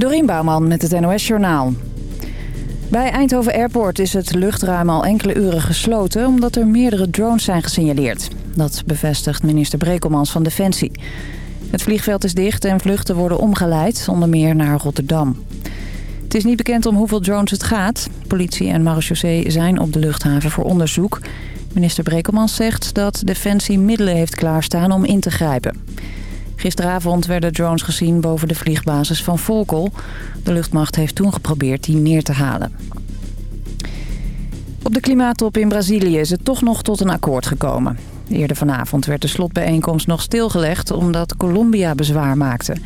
Dorien Bouwman met het NOS Journaal. Bij Eindhoven Airport is het luchtruim al enkele uren gesloten... omdat er meerdere drones zijn gesignaleerd. Dat bevestigt minister Brekelmans van Defensie. Het vliegveld is dicht en vluchten worden omgeleid, onder meer naar Rotterdam. Het is niet bekend om hoeveel drones het gaat. Politie en marechaussee zijn op de luchthaven voor onderzoek. Minister Brekelmans zegt dat Defensie middelen heeft klaarstaan om in te grijpen. Gisteravond werden drones gezien boven de vliegbasis van Volkel. De luchtmacht heeft toen geprobeerd die neer te halen. Op de klimaattop in Brazilië is het toch nog tot een akkoord gekomen. Eerder vanavond werd de slotbijeenkomst nog stilgelegd omdat Colombia bezwaar maakte.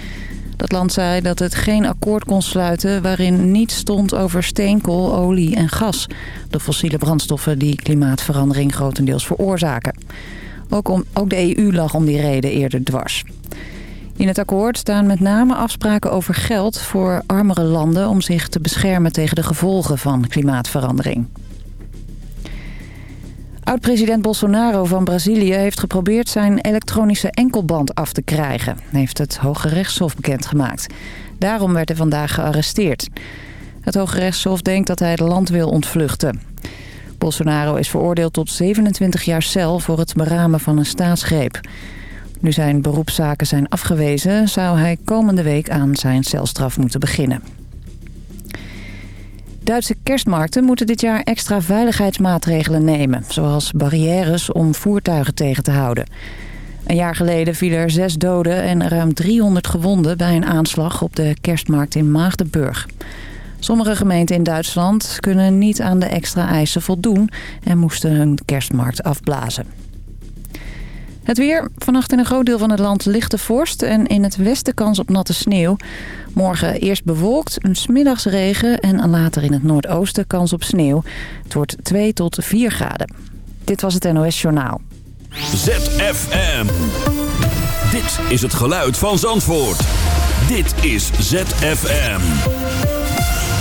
Dat land zei dat het geen akkoord kon sluiten waarin niets stond over steenkool, olie en gas. De fossiele brandstoffen die klimaatverandering grotendeels veroorzaken. Ook, om, ook de EU lag om die reden eerder dwars. In het akkoord staan met name afspraken over geld voor armere landen... om zich te beschermen tegen de gevolgen van klimaatverandering. Oud-president Bolsonaro van Brazilië heeft geprobeerd zijn elektronische enkelband af te krijgen, heeft het Hoge Rechtshof bekendgemaakt. Daarom werd hij vandaag gearresteerd. Het Hoge Rechtshof denkt dat hij het land wil ontvluchten. Bolsonaro is veroordeeld tot 27 jaar cel voor het beramen van een staatsgreep. Nu zijn beroepszaken zijn afgewezen, zou hij komende week aan zijn celstraf moeten beginnen. Duitse kerstmarkten moeten dit jaar extra veiligheidsmaatregelen nemen... zoals barrières om voertuigen tegen te houden. Een jaar geleden vielen er zes doden en ruim 300 gewonden... bij een aanslag op de kerstmarkt in Maagdenburg. Sommige gemeenten in Duitsland kunnen niet aan de extra eisen voldoen... en moesten hun kerstmarkt afblazen. Het weer. Vannacht in een groot deel van het land lichte vorst en in het westen kans op natte sneeuw. Morgen eerst bewolkt, een smiddags regen en later in het noordoosten kans op sneeuw. Het wordt 2 tot 4 graden. Dit was het NOS Journaal. ZFM. Dit is het geluid van Zandvoort. Dit is ZFM.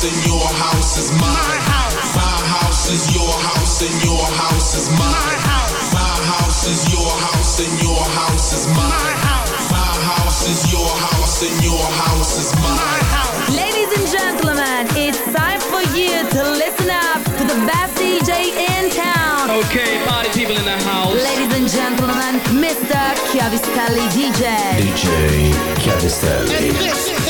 house, and your house is mine. My house. My house is your house, and your house is mine. My house. My house is your house, and your house is mine. My house. My house is your house, and your house is mine. Ladies and gentlemen, it's time for you to listen up to the best DJ in town. Okay, party people in the house. Ladies and gentlemen, Mr. Chiavistelli DJ. DJ Chiavistelli.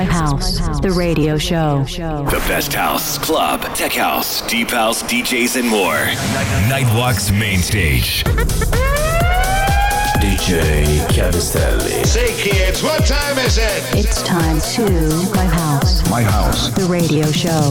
my house. The radio show. The best house, club, tech house, deep house, DJs, and more. Nightwalk's main stage. DJ Cavistelli. Say kids, what time is it? It's time to my house. My house. The radio show.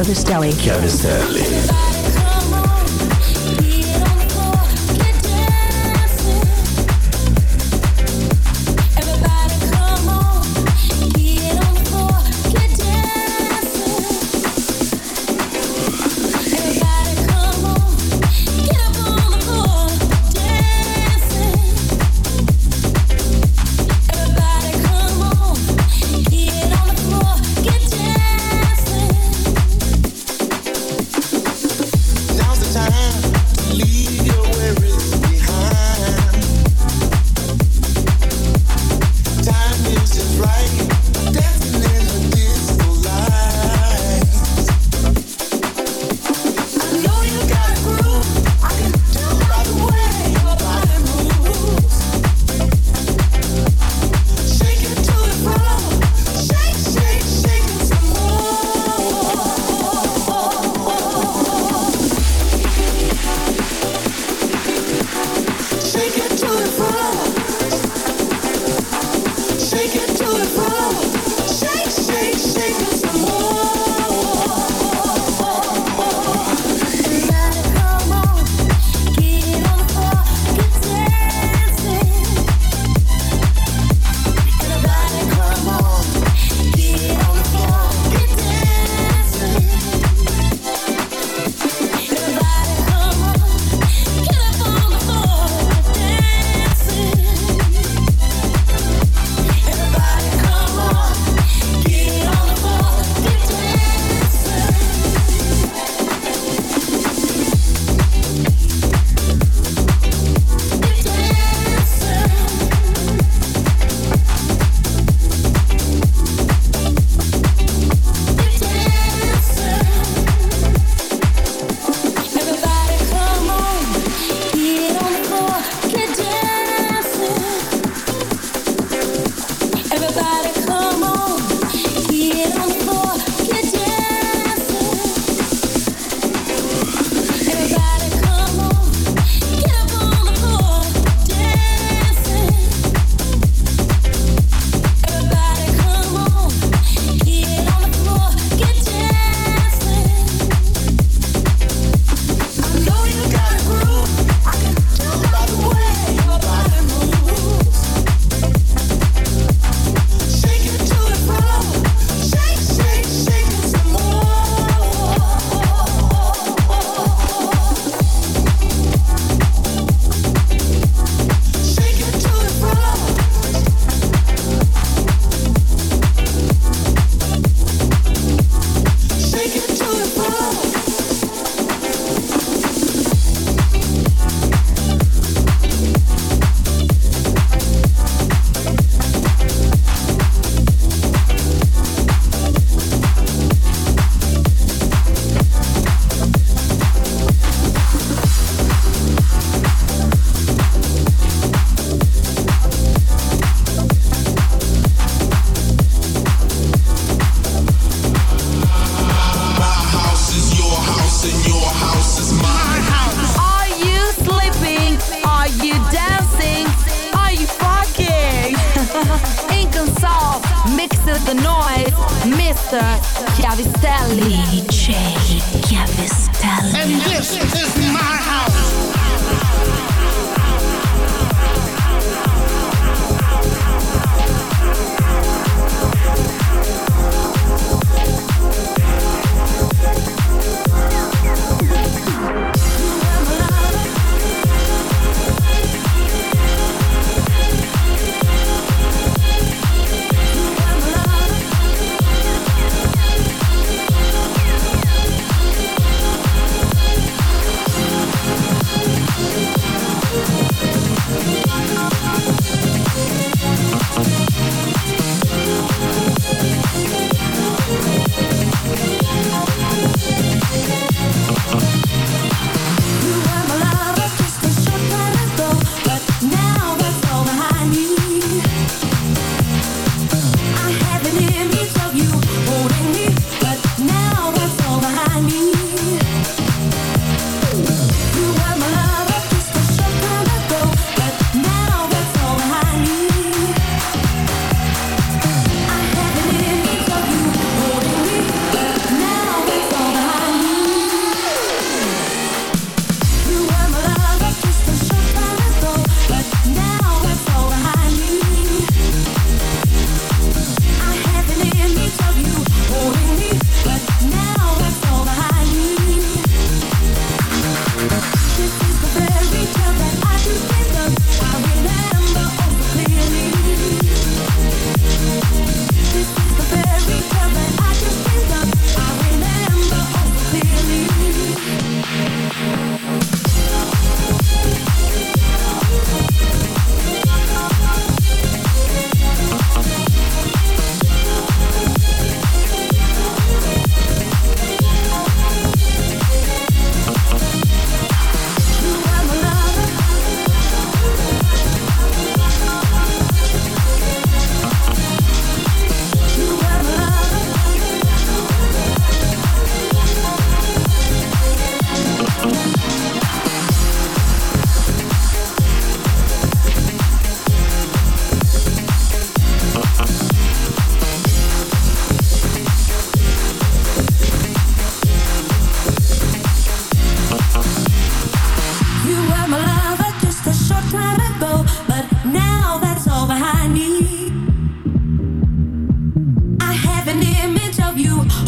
Chiavistelli. Chiavistelli.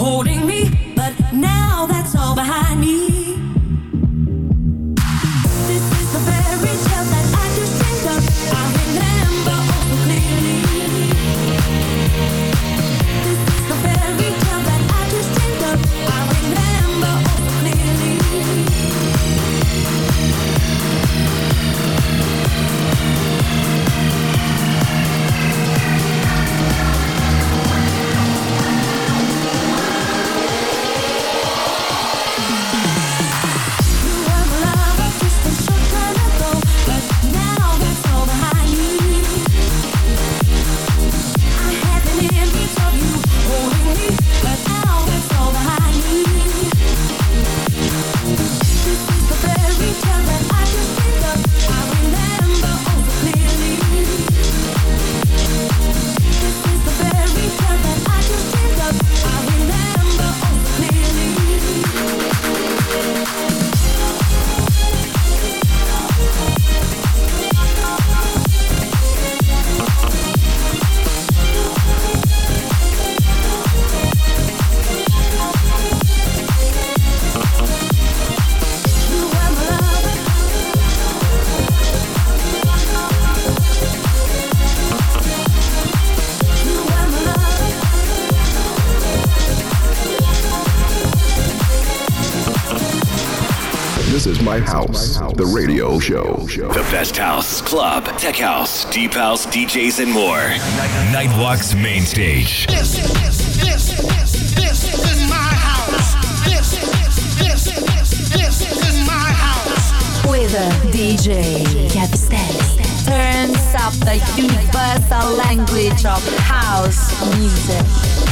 holding me Show. The best house, club, tech house, deep house, DJs, and more. Nightwalk's main stage. This, this, this, this, this is my house. This, this, this, this is my house. With a DJ, Capistelli. Turns up the universal language of house music.